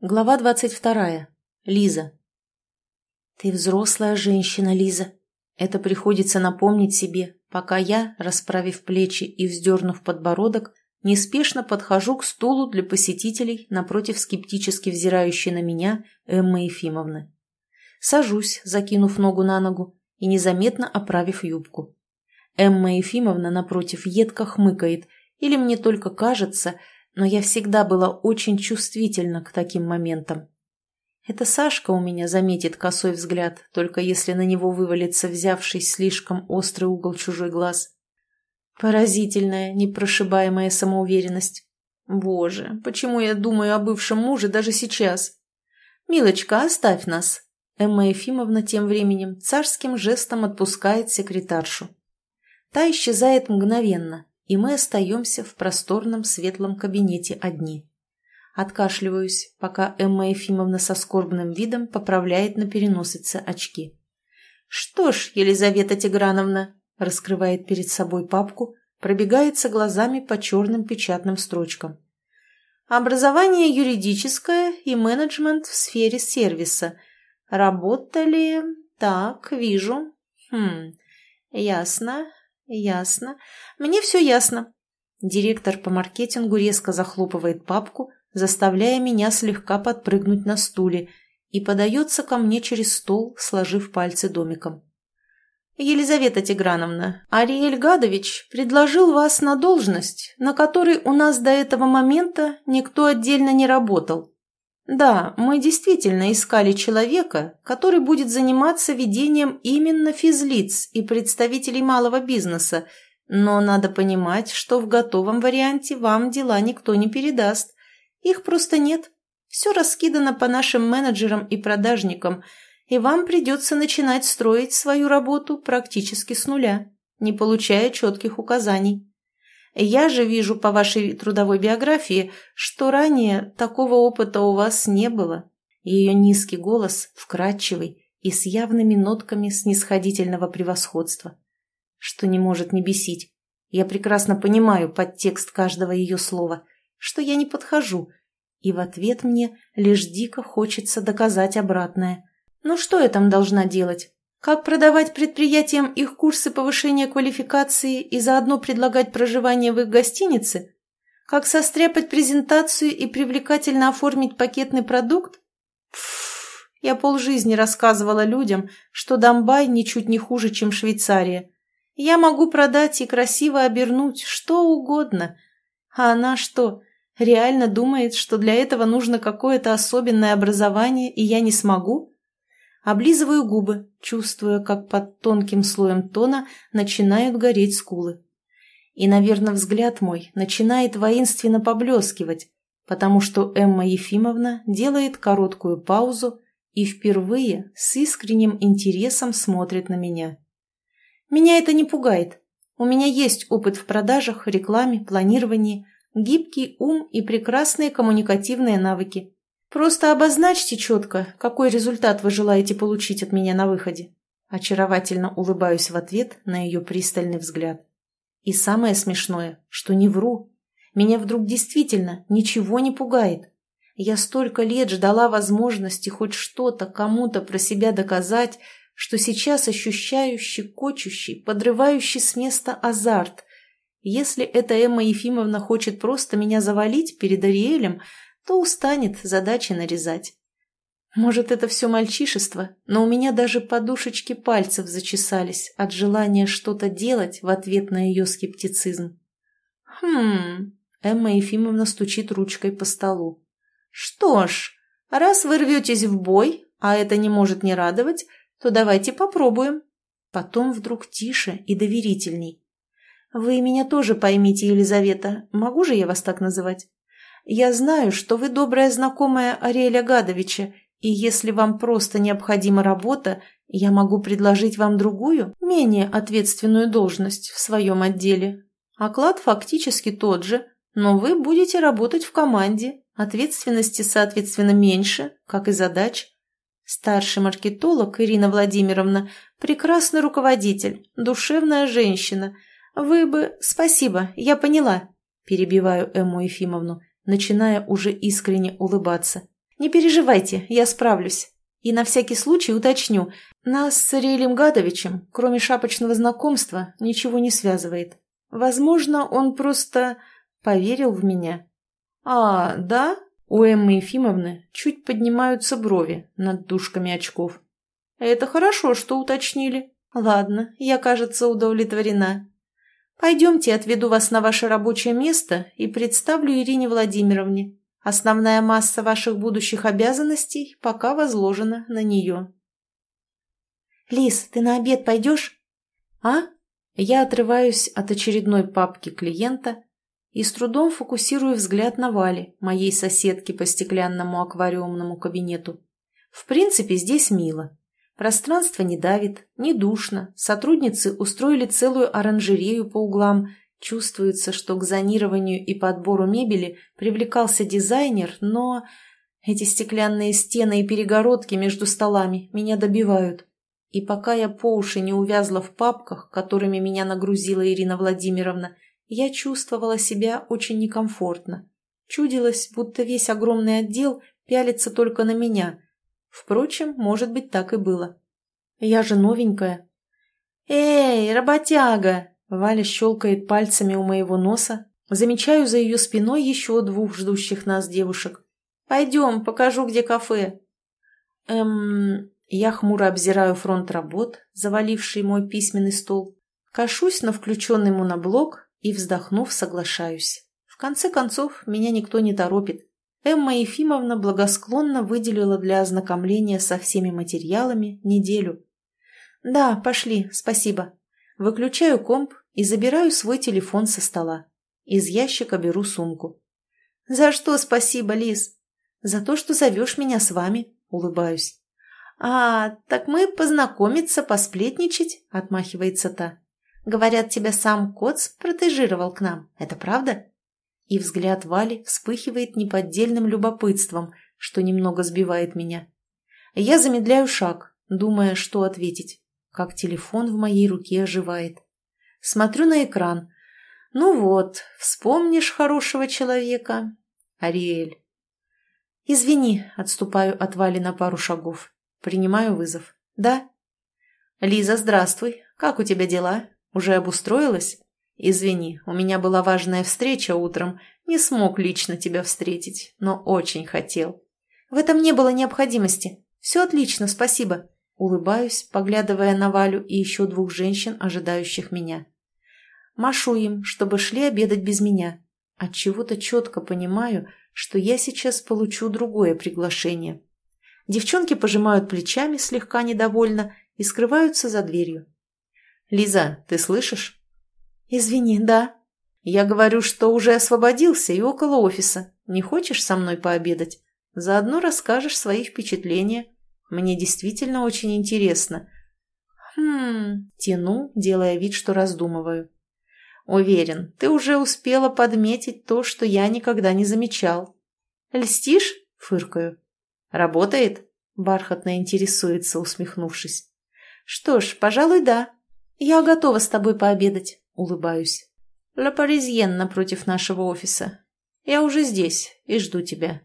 Глава двадцать вторая. Лиза. «Ты взрослая женщина, Лиза. Это приходится напомнить себе, пока я, расправив плечи и вздернув подбородок, неспешно подхожу к стулу для посетителей напротив скептически взирающей на меня Эммы Ефимовны. Сажусь, закинув ногу на ногу и незаметно оправив юбку. Эмма Ефимовна напротив едко хмыкает, или мне только кажется, но я всегда была очень чувствительна к таким моментам. Это Сашка у меня заметит косой взгляд, только если на него вывалится взявший слишком острый угол чужой глаз. Поразительная, непрошибаемая самоуверенность. Боже, почему я думаю о бывшем муже даже сейчас? «Милочка, оставь нас!» Эмма Ефимовна тем временем царским жестом отпускает секретаршу. Та исчезает мгновенно, и мы остаемся в просторном светлом кабинете одни. Откашливаюсь, пока Эмма Ефимовна со скорбным видом поправляет на переносице очки. «Что ж, Елизавета Тиграновна», — раскрывает перед собой папку, пробегается глазами по черным печатным строчкам. «Образование юридическое и менеджмент в сфере сервиса. Работали... Так, вижу. Хм, ясно, ясно. Мне все ясно». Директор по маркетингу резко захлопывает папку, заставляя меня слегка подпрыгнуть на стуле, и подается ко мне через стол, сложив пальцы домиком. «Елизавета Тиграновна, Ариэль Гадович предложил вас на должность, на которой у нас до этого момента никто отдельно не работал. Да, мы действительно искали человека, который будет заниматься ведением именно физлиц и представителей малого бизнеса, но надо понимать, что в готовом варианте вам дела никто не передаст. Их просто нет. Все раскидано по нашим менеджерам и продажникам, и вам придется начинать строить свою работу практически с нуля, не получая четких указаний. Я же вижу по вашей трудовой биографии, что ранее такого опыта у вас не было. Ее низкий голос, вкрадчивый и с явными нотками снисходительного превосходства, что не может не бесить. Я прекрасно понимаю подтекст каждого ее слова – что я не подхожу, и в ответ мне лишь дико хочется доказать обратное. Ну что я там должна делать? Как продавать предприятиям их курсы повышения квалификации и заодно предлагать проживание в их гостинице? Как состряпать презентацию и привлекательно оформить пакетный продукт? Пфф, я полжизни рассказывала людям, что Домбай ничуть не хуже, чем Швейцария. Я могу продать и красиво обернуть что угодно. А она что, Реально думает, что для этого нужно какое-то особенное образование, и я не смогу? Облизываю губы, чувствуя, как под тонким слоем тона начинают гореть скулы. И, наверное, взгляд мой начинает воинственно поблескивать, потому что Эмма Ефимовна делает короткую паузу и впервые с искренним интересом смотрит на меня. Меня это не пугает. У меня есть опыт в продажах, рекламе, планировании – гибкий ум и прекрасные коммуникативные навыки. Просто обозначьте четко, какой результат вы желаете получить от меня на выходе. Очаровательно улыбаюсь в ответ на ее пристальный взгляд. И самое смешное, что не вру. Меня вдруг действительно ничего не пугает. Я столько лет ждала возможности хоть что-то кому-то про себя доказать, что сейчас ощущаю щекочущий, подрывающий с места азарт, если эта Эмма Ефимовна хочет просто меня завалить перед Ариэлем, то устанет задачи нарезать. Может, это все мальчишество, но у меня даже подушечки пальцев зачесались от желания что-то делать в ответ на ее скептицизм. «Хм...» — Эмма Ефимовна стучит ручкой по столу. «Что ж, раз вы рветесь в бой, а это не может не радовать, то давайте попробуем». Потом вдруг тише и доверительней. «Вы меня тоже поймите, Елизавета, могу же я вас так называть? Я знаю, что вы добрая знакомая Ариэля Гадовича, и если вам просто необходима работа, я могу предложить вам другую, менее ответственную должность в своем отделе. Оклад фактически тот же, но вы будете работать в команде, ответственности, соответственно, меньше, как и задач. Старший маркетолог Ирина Владимировна – прекрасный руководитель, душевная женщина – «Вы бы... Спасибо, я поняла», – перебиваю Эмму Ефимовну, начиная уже искренне улыбаться. Не переживайте, я справлюсь. И на всякий случай уточню, нас с Ариэлем Гадовичем, кроме шапочного знакомства, ничего не связывает. Возможно, он просто поверил в меня. А, да? У Эммы Ефимовны чуть поднимаются брови над дужками очков. Это хорошо, что уточнили. Ладно, я, кажется, удовлетворена. Пойдемте, отведу вас на ваше рабочее место и представлю Ирине Владимировне. Основная масса ваших будущих обязанностей пока возложена на нее. «Лис, ты на обед пойдешь?» «А?» Я отрываюсь от очередной папки клиента и с трудом фокусирую взгляд на Вале, моей соседке по стеклянному аквариумному кабинету. В принципе, здесь мило. Пространство не давит, не душно, сотрудницы устроили целую оранжерею по углам, чувствуется, что к зонированию и подбору мебели привлекался дизайнер, но эти стеклянные стены и перегородки между столами меня добивают. И пока я по уши не увязла в папках, которыми меня нагрузила Ирина Владимировна, я чувствовала себя очень некомфортно. Чудилось, будто весь огромный отдел пялится только на меня – Впрочем, может быть, так и было. Я же новенькая. «Эй, работяга!» Валя щелкает пальцами у моего носа. Замечаю за ее спиной еще двух ждущих нас девушек. «Пойдем, покажу, где кафе». Эм... Я хмуро обзираю фронт работ, заваливший мой письменный стол. Кашусь на включенный моноблок и, вздохнув, соглашаюсь. В конце концов, меня никто не торопит. Эмма Ефимовна благосклонно выделила для ознакомления со всеми материалами неделю. «Да, пошли, спасибо. Выключаю комп и забираю свой телефон со стола. Из ящика беру сумку. «За что спасибо, Лиз?» «За то, что зовешь меня с вами», — улыбаюсь. «А, так мы познакомиться, посплетничать», — отмахивается та. «Говорят, тебя сам Коц протежировал к нам. Это правда?» И взгляд Вали вспыхивает неподдельным любопытством, что немного сбивает меня. Я замедляю шаг, думая, что ответить, как телефон в моей руке оживает. Смотрю на экран. Ну вот, вспомнишь хорошего человека. Ариэль. Извини, отступаю от Вали на пару шагов. Принимаю вызов. Да? Лиза, здравствуй. Как у тебя дела? Уже обустроилась? «Извини, у меня была важная встреча утром, не смог лично тебя встретить, но очень хотел». «В этом не было необходимости. Все отлично, спасибо». Улыбаюсь, поглядывая на Валю и еще двух женщин, ожидающих меня. Машу им, чтобы шли обедать без меня. Отчего-то четко понимаю, что я сейчас получу другое приглашение. Девчонки пожимают плечами слегка недовольно и скрываются за дверью. «Лиза, ты слышишь?» «Извини, да». «Я говорю, что уже освободился и около офиса. Не хочешь со мной пообедать? Заодно расскажешь свои впечатления. Мне действительно очень интересно». «Хм...» – тяну, делая вид, что раздумываю. «Уверен, ты уже успела подметить то, что я никогда не замечал». «Льстишь?» – фыркаю. «Работает?» – бархатно интересуется, усмехнувшись. «Что ж, пожалуй, да. Я готова с тобой пообедать». Улыбаюсь. «Ла Паризьен напротив нашего офиса. Я уже здесь и жду тебя».